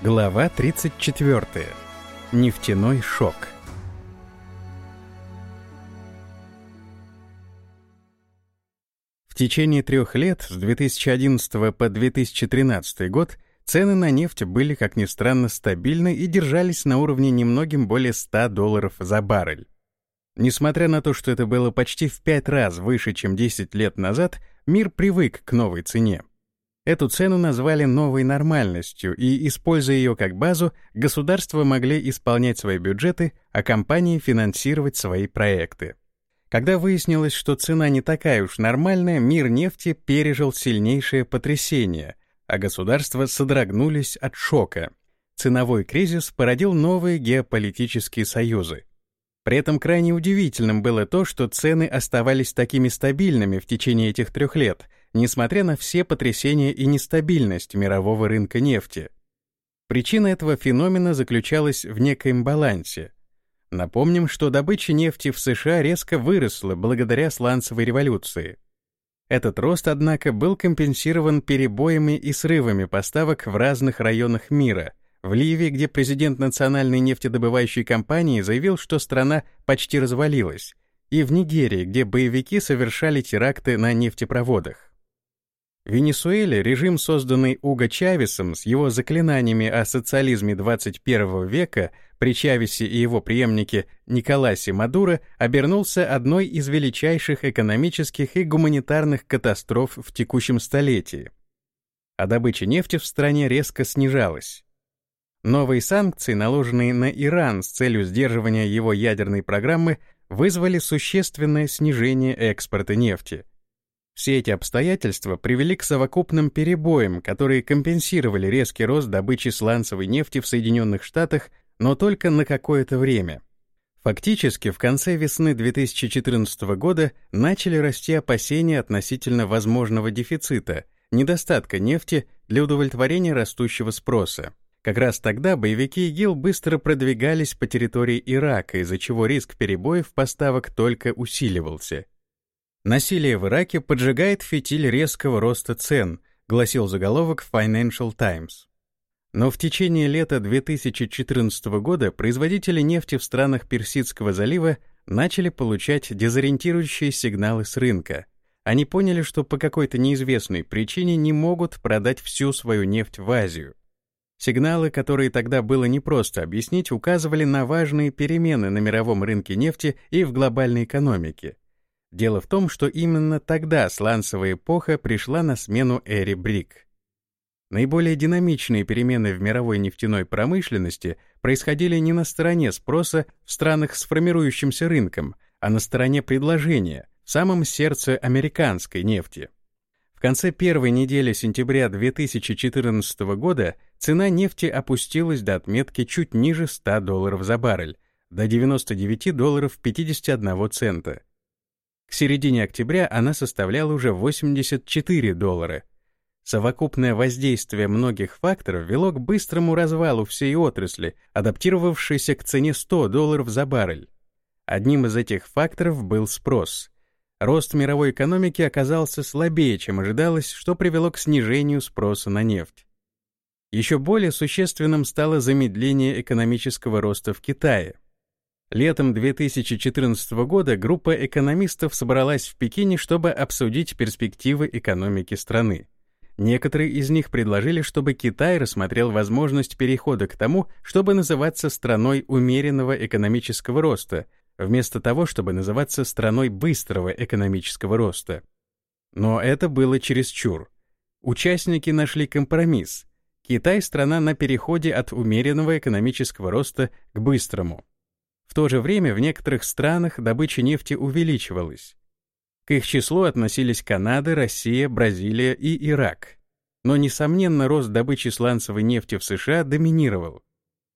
Глава 34. Нефтяной шок. В течение трех лет, с 2011 по 2013 год, цены на нефть были, как ни странно, стабильны и держались на уровне немногим более 100 долларов за баррель. Несмотря на то, что это было почти в пять раз выше, чем 10 лет назад, мир привык к новой цене. Эту цену назвали новой нормальностью, и, используя ее как базу, государства могли исполнять свои бюджеты, а компании финансировать свои проекты. Когда выяснилось, что цена не такая уж нормальная, мир нефти пережил сильнейшее потрясение, а государства содрогнулись от шока. Ценовой кризис породил новые геополитические союзы. При этом крайне удивительным было то, что цены оставались такими стабильными в течение этих трех лет — несмотря на все потрясения и нестабильность мирового рынка нефти. Причина этого феномена заключалась в некоем балансе. Напомним, что добыча нефти в США резко выросла благодаря сланцевой революции. Этот рост, однако, был компенсирован перебоями и срывами поставок в разных районах мира. В Ливии, где президент национальной нефтедобывающей компании заявил, что страна почти развалилась, и в Нигерии, где боевики совершали теракты на нефтепроводах. В Венесуэле режим, созданный Уго Чавесом с его заклинаниями о социализме 21 века при Чавесе и его преемнике Николасе Мадуро, обернулся одной из величайших экономических и гуманитарных катастроф в текущем столетии. А добыча нефти в стране резко снижалась. Новые санкции, наложенные на Иран с целью сдерживания его ядерной программы, вызвали существенное снижение экспорта нефти — все эти обстоятельства привели к совокупным перебоям, которые компенсировали резкий рост добычи сланцевой нефти в Соединенных Штатах, но только на какое-то время. Фактически, в конце весны 2014 года начали расти опасения относительно возможного дефицита, недостатка нефти для удовлетворения растущего спроса. Как раз тогда боевики ИГИЛ быстро продвигались по территории Ирака, из-за чего риск перебоев поставок только усиливался. Насилие в Ираке поджигает фитиль резкого роста цен, гласил заголовок Financial Times. Но в течение лета 2014 года производители нефти в странах Персидского залива начали получать дезориентирующие сигналы с рынка. Они поняли, что по какой-то неизвестной причине не могут продать всю свою нефть в Азию. Сигналы, которые тогда было непросто объяснить, указывали на важные перемены на мировом рынке нефти и в глобальной экономике — Дело в том, что именно тогда сланцевая эпоха пришла на смену эре Брик. Наиболее динамичные перемены в мировой нефтяной промышленности происходили не на стороне спроса в странах с формирующимся рынком, а на стороне предложения, в самом сердце американской нефти. В конце первой недели сентября 2014 года цена нефти опустилась до отметки чуть ниже 100 долларов за баррель, до 99 долларов 51 цента. К середине октября она составляла уже 84 доллара. Совокупное воздействие многих факторов вело к быстрому развалу всей отрасли, адаптировавшейся к цене 100 долларов за баррель. Одним из этих факторов был спрос. Рост мировой экономики оказался слабее, чем ожидалось, что привело к снижению спроса на нефть. Еще более существенным стало замедление экономического роста в Китае — Летом 2014 года группа экономистов собралась в Пекине, чтобы обсудить перспективы экономики страны. Некоторые из них предложили, чтобы Китай рассмотрел возможность перехода к тому, чтобы называться страной умеренного экономического роста, вместо того, чтобы называться страной быстрого экономического роста. Но это было чересчур. Участники нашли компромисс. Китай — страна на переходе от умеренного экономического роста к быстрому. В то же время в некоторых странах добыча нефти увеличивалась. К их числу относились Канада, Россия, Бразилия и Ирак. Но, несомненно, рост добычи сланцевой нефти в США доминировал.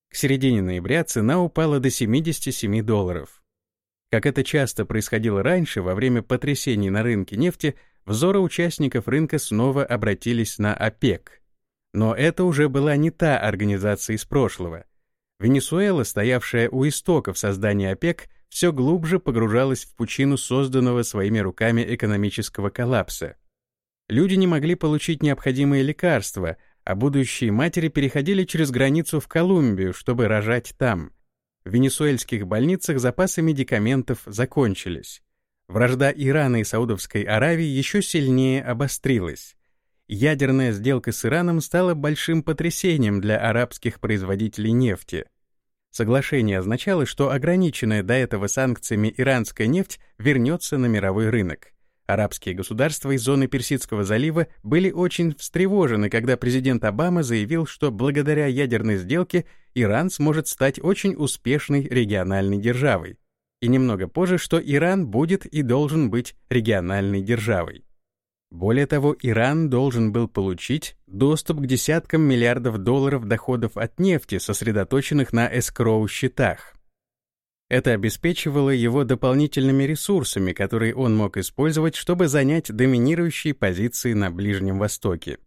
К середине ноября цена упала до 77 долларов. Как это часто происходило раньше, во время потрясений на рынке нефти, взоры участников рынка снова обратились на ОПЕК. Но это уже была не та организация из прошлого — Венесуэла, стоявшая у истоков создания ОПЕК, все глубже погружалась в пучину созданного своими руками экономического коллапса. Люди не могли получить необходимые лекарства, а будущие матери переходили через границу в Колумбию, чтобы рожать там. В венесуэльских больницах запасы медикаментов закончились. Вражда Ирана и Саудовской Аравии еще сильнее обострилась. Ядерная сделка с Ираном стала большим потрясением для арабских производителей нефти. Соглашение означало, что ограниченная до этого санкциями иранская нефть вернется на мировой рынок. Арабские государства из зоны Персидского залива были очень встревожены, когда президент Обама заявил, что благодаря ядерной сделке Иран сможет стать очень успешной региональной державой. И немного позже, что Иран будет и должен быть региональной державой. Более того, Иран должен был получить доступ к десяткам миллиардов долларов доходов от нефти, сосредоточенных на эскроу-счетах. Это обеспечивало его дополнительными ресурсами, которые он мог использовать, чтобы занять доминирующие позиции на Ближнем Востоке.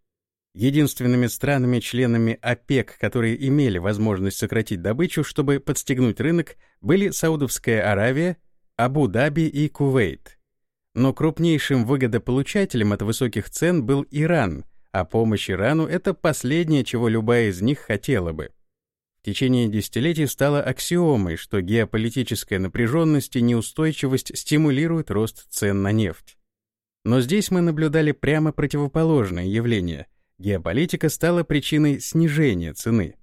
Единственными странами-членами ОПЕК, которые имели возможность сократить добычу, чтобы подстегнуть рынок, были Саудовская Аравия, Абу-Даби и Кувейт. Но крупнейшим выгодополучателем от высоких цен был Иран, а помощь Ирану — это последнее, чего любая из них хотела бы течение десятилетий стало аксиомой, что геополитическая напряженность и неустойчивость стимулируют рост цен на нефть. Но здесь мы наблюдали прямо противоположное явление. Геополитика стала причиной снижения цены.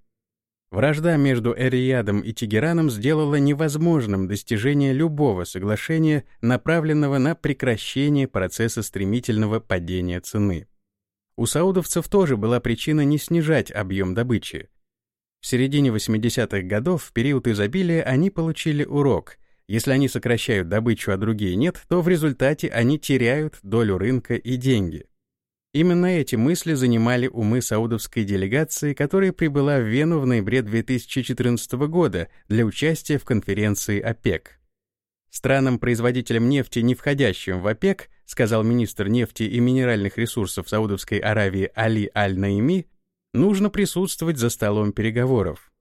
Вражда между Эриядом и Тегераном сделала невозможным достижение любого соглашения, направленного на прекращение процесса стремительного падения цены. У саудовцев тоже была причина не снижать объем добычи. В середине 80-х годов, в период изобилия, они получили урок. Если они сокращают добычу, а другие нет, то в результате они теряют долю рынка и деньги. Именно эти мысли занимали умы саудовской делегации, которая прибыла в Вену в ноябре 2014 года для участия в конференции ОПЕК. Странам-производителям нефти, не входящим в ОПЕК, сказал министр нефти и минеральных ресурсов Саудовской Аравии Али Аль-Наими, нужно присутствовать за столом переговоров.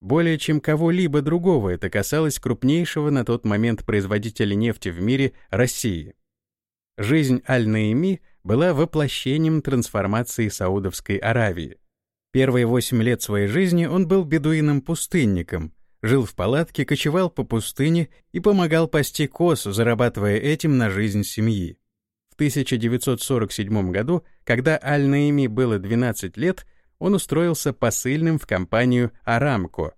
Более чем кого-либо другого это касалось крупнейшего на тот момент производителя нефти в мире России. Жизнь Аль-Наими была воплощением трансформации Саудовской Аравии. Первые восемь лет своей жизни он был бедуином-пустынником, жил в палатке, кочевал по пустыне и помогал пасти коз, зарабатывая этим на жизнь семьи. 1947 году, когда Аль-Наими было 12 лет, он устроился посыльным в компанию «Арамко».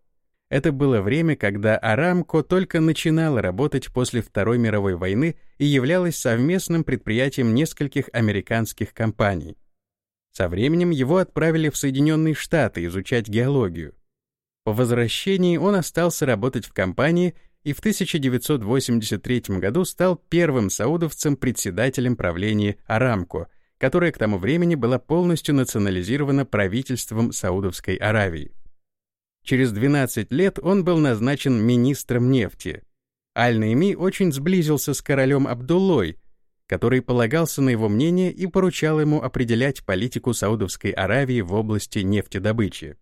Это было время, когда «Арамко» только начинала работать после Второй мировой войны и являлась совместным предприятием нескольких американских компаний. Со временем его отправили в Соединенные Штаты изучать геологию. По возвращении он остался работать в компании и в 1983 году стал первым саудовцем-председателем правления Арамко, которая к тому времени была полностью национализирована правительством Саудовской Аравии. Через 12 лет он был назначен министром нефти. Аль-Наими очень сблизился с королем Абдуллой, который полагался на его мнение и поручал ему определять политику Саудовской Аравии в области нефтедобычи.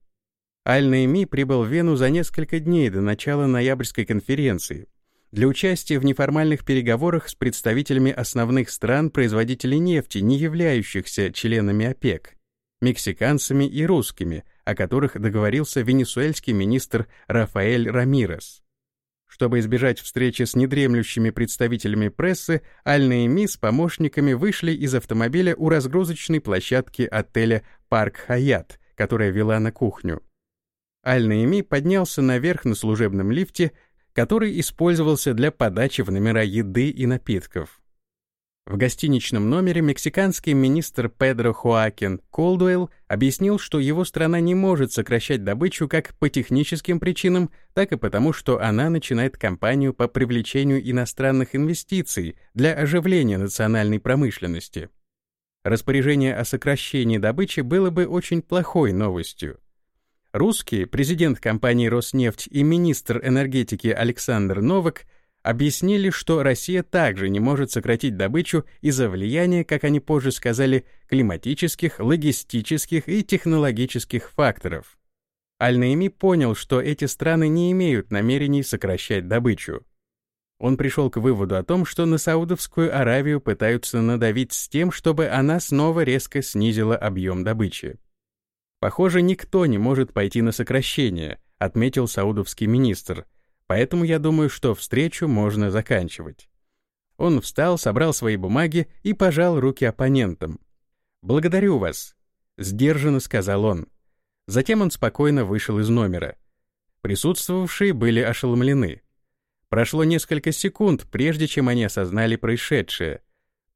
Аль-Наими прибыл в Вену за несколько дней до начала ноябрьской конференции для участия в неформальных переговорах с представителями основных стран-производителей нефти, не являющихся членами ОПЕК, мексиканцами и русскими, о которых договорился венесуэльский министр Рафаэль Рамирес. Чтобы избежать встречи с недремлющими представителями прессы, Аль-Наими с помощниками вышли из автомобиля у разгрузочной площадки отеля «Парк Хаят», которая вела на кухню. Аль-Наими поднялся наверх на служебном лифте, который использовался для подачи в номера еды и напитков. В гостиничном номере мексиканский министр Педро Хоакин Колдуэлл объяснил, что его страна не может сокращать добычу как по техническим причинам, так и потому, что она начинает кампанию по привлечению иностранных инвестиций для оживления национальной промышленности. Распоряжение о сокращении добычи было бы очень плохой новостью. Русские, президент компании «Роснефть» и министр энергетики Александр Новак объяснили, что Россия также не может сократить добычу из-за влияния, как они позже сказали, климатических, логистических и технологических факторов. Аль-Наими понял, что эти страны не имеют намерений сокращать добычу. Он пришел к выводу о том, что на Саудовскую Аравию пытаются надавить с тем, чтобы она снова резко снизила объем добычи. Похоже, никто не может пойти на сокращение, отметил саудовский министр. Поэтому я думаю, что встречу можно заканчивать. Он встал, собрал свои бумаги и пожал руки оппонентам. «Благодарю вас», — сдержанно сказал он. Затем он спокойно вышел из номера. Присутствовавшие были ошеломлены. Прошло несколько секунд, прежде чем они осознали происшедшее.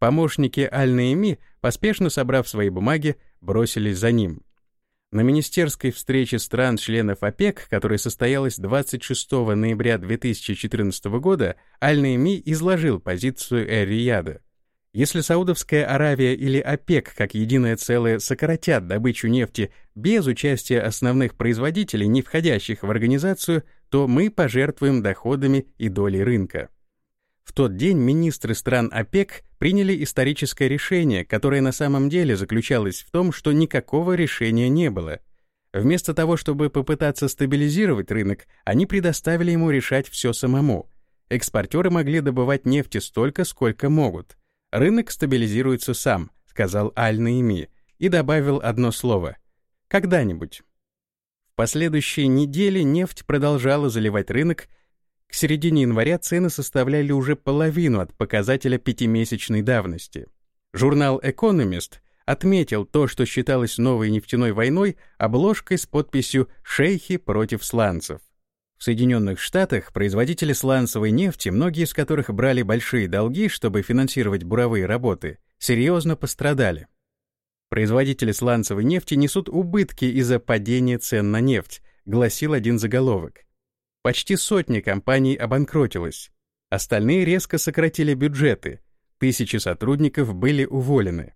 Помощники Аль-Наими, поспешно собрав свои бумаги, бросились за ним. На министерской встрече стран-членов ОПЕК, которая состоялась 26 ноября 2014 года, Аль-Наими изложил позицию Эр-Рияда. Если Саудовская Аравия или ОПЕК как единое целое сократят добычу нефти без участия основных производителей, не входящих в организацию, то мы пожертвуем доходами и долей рынка. В тот день министры стран ОПЕК приняли историческое решение, которое на самом деле заключалось в том, что никакого решения не было. Вместо того, чтобы попытаться стабилизировать рынок, они предоставили ему решать все самому. Экспортеры могли добывать нефти столько, сколько могут. Рынок стабилизируется сам, сказал Аль-Наими, и добавил одно слово — «когда-нибудь». В последующие недели нефть продолжала заливать рынок, к середине января цены составляли уже половину от показателя пятимесячной давности. Журнал Economist отметил то, что считалось новой нефтяной войной, обложкой с подписью «Шейхи против сланцев». В Соединенных Штатах производители сланцевой нефти, многие из которых брали большие долги, чтобы финансировать буровые работы, серьезно пострадали. Производители сланцевой нефти несут убытки из-за падения цен на нефть, гласил один заголовок. Почти сотня компаний обанкротилась. Остальные резко сократили бюджеты. Тысячи сотрудников были уволены.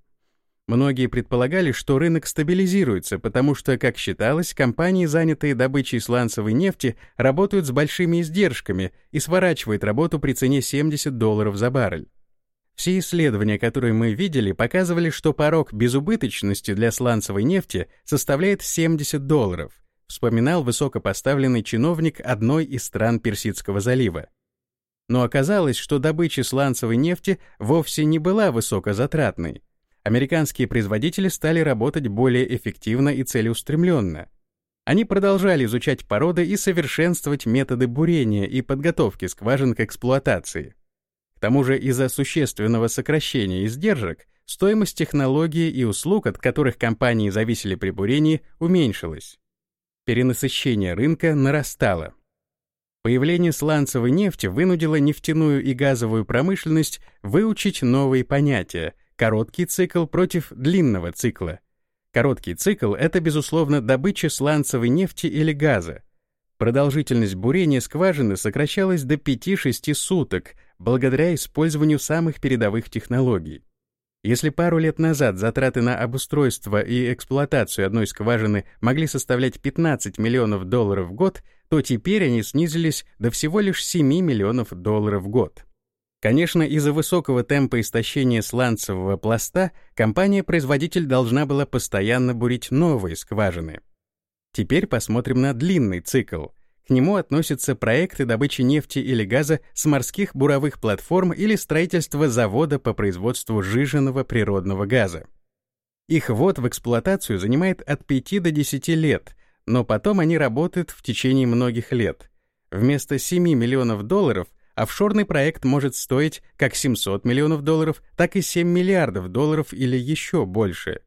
Многие предполагали, что рынок стабилизируется, потому что, как считалось, компании, занятые добычей сланцевой нефти, работают с большими издержками и сворачивают работу при цене 70 долларов за баррель. Все исследования, которые мы видели, показывали, что порог безубыточности для сланцевой нефти составляет 70 долларов — вспоминал высокопоставленный чиновник одной из стран Персидского залива. Но оказалось, что добыча сланцевой нефти вовсе не была высокозатратной. Американские производители стали работать более эффективно и целеустремленно. Они продолжали изучать породы и совершенствовать методы бурения и подготовки скважин к эксплуатации. К тому же из-за существенного сокращения издержек стоимость технологий и услуг, от которых компании зависели при бурении, уменьшилась перенасыщение рынка нарастало. Появление сланцевой нефти вынудило нефтяную и газовую промышленность выучить новые понятия — короткий цикл против длинного цикла. Короткий цикл — это, безусловно, добыча сланцевой нефти или газа. Продолжительность бурения скважины сокращалась до 5-6 суток благодаря использованию самых передовых технологий. Если пару лет назад затраты на обустройство и эксплуатацию одной скважины могли составлять 15 миллионов долларов в год, то теперь они снизились до всего лишь 7 миллионов долларов в год. Конечно, из-за высокого темпа истощения сланцевого пласта компания-производитель должна была постоянно бурить новые скважины. Теперь посмотрим на длинный цикл — к нему относятся проекты добычи нефти или газа с морских буровых платформ или строительство завода по производству жиженного природного газа. Их ввод в эксплуатацию занимает от 5 до 10 лет, но потом они работают в течение многих лет. Вместо 7 миллионов долларов офшорный проект может стоить как 700 миллионов долларов, так и 7 миллиардов долларов или еще больше.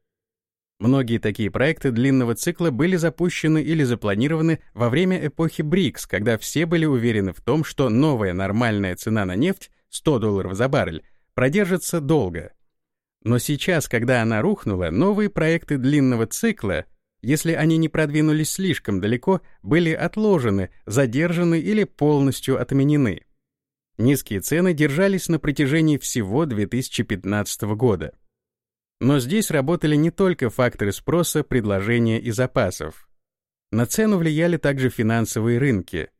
Многие такие проекты длинного цикла были запущены или запланированы во время эпохи БРИКС, когда все были уверены в том, что новая нормальная цена на нефть, 100 долларов за баррель, продержится долго. Но сейчас, когда она рухнула, новые проекты длинного цикла, если они не продвинулись слишком далеко, были отложены, задержаны или полностью отменены. Низкие цены держались на протяжении всего 2015 года. Но здесь работали не только факторы спроса, предложения и запасов. На цену влияли также финансовые рынки.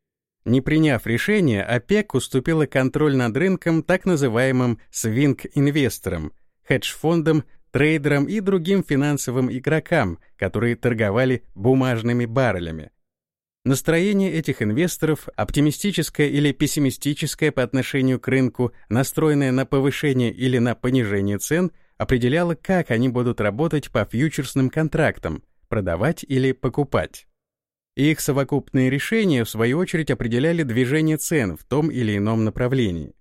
Не приняв решения, ОПЕК уступила контроль над рынком так называемым свинг-инвесторам, хедж-фондам, трейдерам и другим финансовым игрокам, которые торговали бумажными баррелями. Настроение этих инвесторов, оптимистическое или пессимистическое по отношению к рынку, настроенное на повышение или на понижение цен, определяла, как они будут работать по фьючерсным контрактам, продавать или покупать. их совокупные решения, в свою очередь, определяли движение цен в том или ином направлении.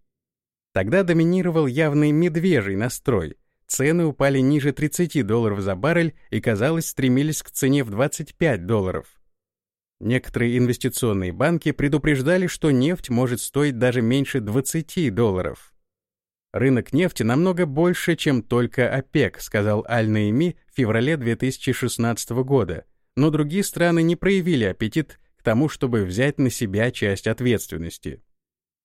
Тогда доминировал явный медвежий настрой. Цены упали ниже 30 долларов за баррель и, казалось, стремились к цене в 25 долларов. Некоторые инвестиционные банки предупреждали, что нефть может стоить даже меньше 20 долларов. Рынок нефти намного больше, чем только ОПЕК, сказал Аль-Наими в феврале 2016 года, но другие страны не проявили аппетит к тому, чтобы взять на себя часть ответственности.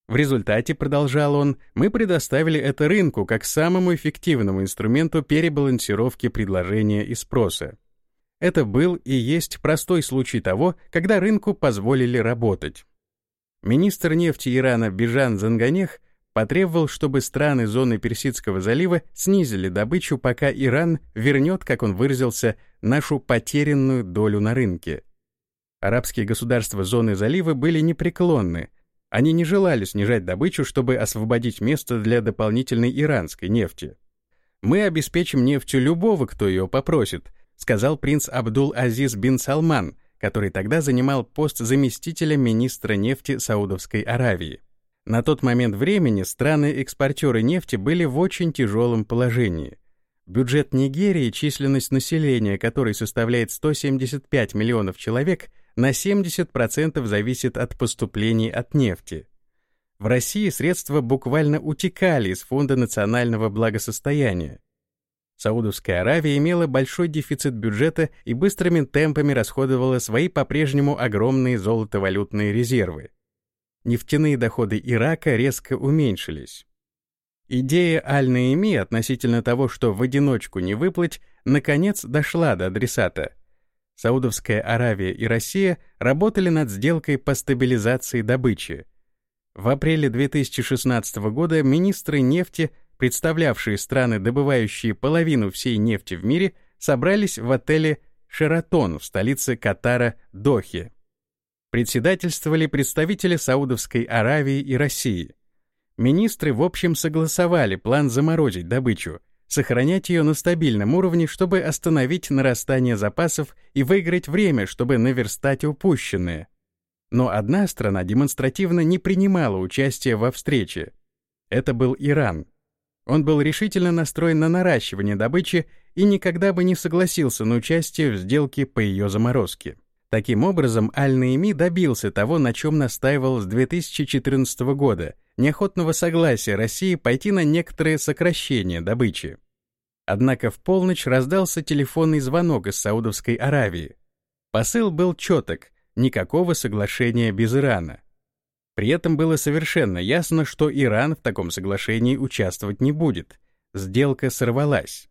В результате, продолжал он, мы предоставили это рынку как самому эффективному инструменту перебалансировки предложения и спроса. Это был и есть простой случай того, когда рынку позволили работать. Министр нефти Ирана Бижан Занганех потребовал, чтобы страны зоны Персидского залива снизили добычу, пока Иран вернет, как он выразился, нашу потерянную долю на рынке. Арабские государства зоны залива были непреклонны. Они не желали снижать добычу, чтобы освободить место для дополнительной иранской нефти. «Мы обеспечим нефтью любого, кто ее попросит», сказал принц Абдул-Азиз бин Салман, который тогда занимал пост заместителя министра нефти Саудовской Аравии. На тот момент времени страны-экспортеры нефти были в очень тяжелом положении. Бюджет Нигерии, численность населения которой составляет 175 миллионов человек, на 70% зависит от поступлений от нефти. В России средства буквально утекали из Фонда национального благосостояния. Саудовская Аравия имела большой дефицит бюджета и быстрыми темпами расходовала свои по-прежнему огромные золотовалютные резервы нефтяные доходы Ирака резко уменьшились. Идея Аль-Наими относительно того, что в одиночку не выплыть, наконец дошла до адресата. Саудовская Аравия и Россия работали над сделкой по стабилизации добычи. В апреле 2016 года министры нефти, представлявшие страны, добывающие половину всей нефти в мире, собрались в отеле «Шератон» в столице Катара Дохе председательствовали представители Саудовской Аравии и России. Министры в общем согласовали план заморозить добычу, сохранять ее на стабильном уровне, чтобы остановить нарастание запасов и выиграть время, чтобы наверстать упущенное. Но одна страна демонстративно не принимала участия во встрече. Это был Иран. Он был решительно настроен на наращивание добычи и никогда бы не согласился на участие в сделке по ее заморозке. Таким образом, Аль-Наими добился того, на чем настаивал с 2014 года, неохотного согласия России пойти на некоторые сокращения добычи. Однако в полночь раздался телефонный звонок из Саудовской Аравии. Посыл был четок, никакого соглашения без Ирана. При этом было совершенно ясно, что Иран в таком соглашении участвовать не будет. Сделка сорвалась.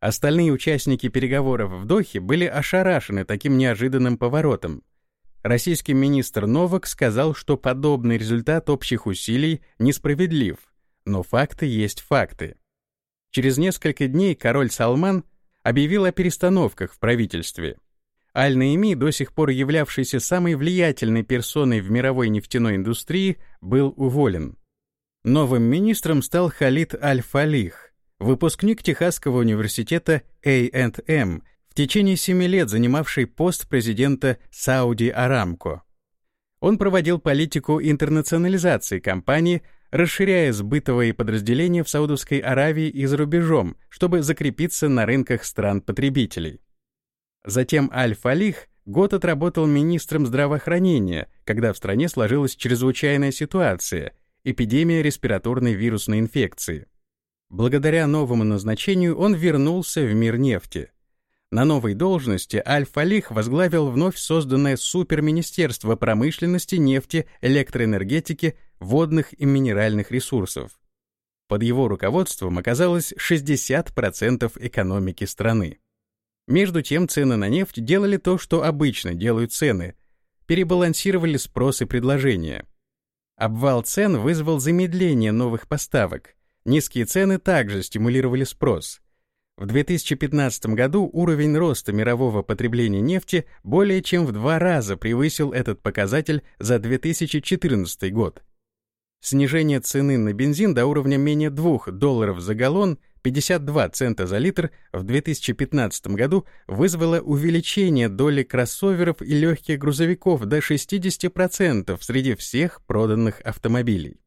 Остальные участники переговоров в Дохе были ошарашены таким неожиданным поворотом. Российский министр Новак сказал, что подобный результат общих усилий несправедлив, но факты есть факты. Через несколько дней король Салман объявил о перестановках в правительстве. Аль-Наими, до сих пор являвшийся самой влиятельной персоной в мировой нефтяной индустрии, был уволен. Новым министром стал Халид Аль-Фалих, выпускник Техасского университета A&M, в течение семи лет занимавший пост президента Сауди Арамко. Он проводил политику интернационализации компании, расширяя сбытовые подразделения в Саудовской Аравии и за рубежом, чтобы закрепиться на рынках стран-потребителей. Затем Аль-Фалих год отработал министром здравоохранения, когда в стране сложилась чрезвычайная ситуация — эпидемия респираторной вирусной инфекции. Благодаря новому назначению он вернулся в мир нефти. На новой должности Аль-Фалих возглавил вновь созданное суперминистерство промышленности, нефти, электроэнергетики, водных и минеральных ресурсов. Под его руководством оказалось 60% экономики страны. Между тем цены на нефть делали то, что обычно делают цены, перебалансировали спрос и предложение. Обвал цен вызвал замедление новых поставок – Низкие цены также стимулировали спрос. В 2015 году уровень роста мирового потребления нефти более чем в два раза превысил этот показатель за 2014 год. Снижение цены на бензин до уровня менее 2 долларов за галлон 52 цента за литр в 2015 году вызвало увеличение доли кроссоверов и легких грузовиков до 60% среди всех проданных автомобилей.